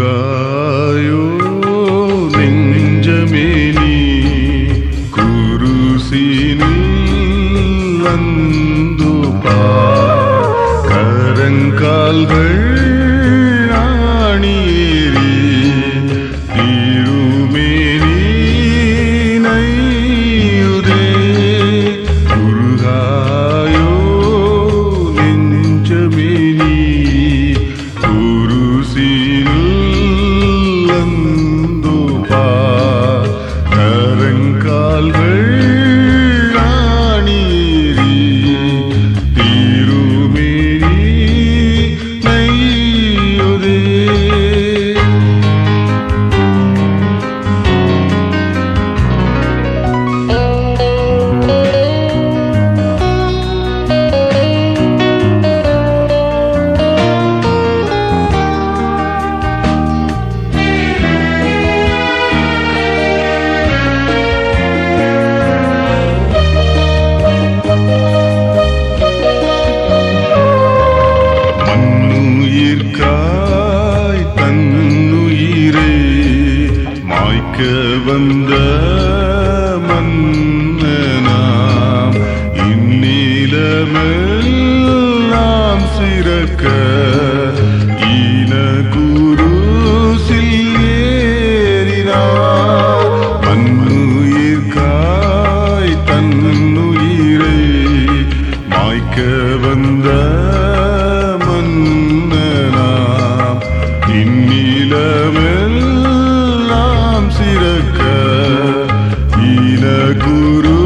குருவாயோ நெஞ்சமேனி குருசினில் வந்து பா கரங்கால்கள் Kıvımda Guru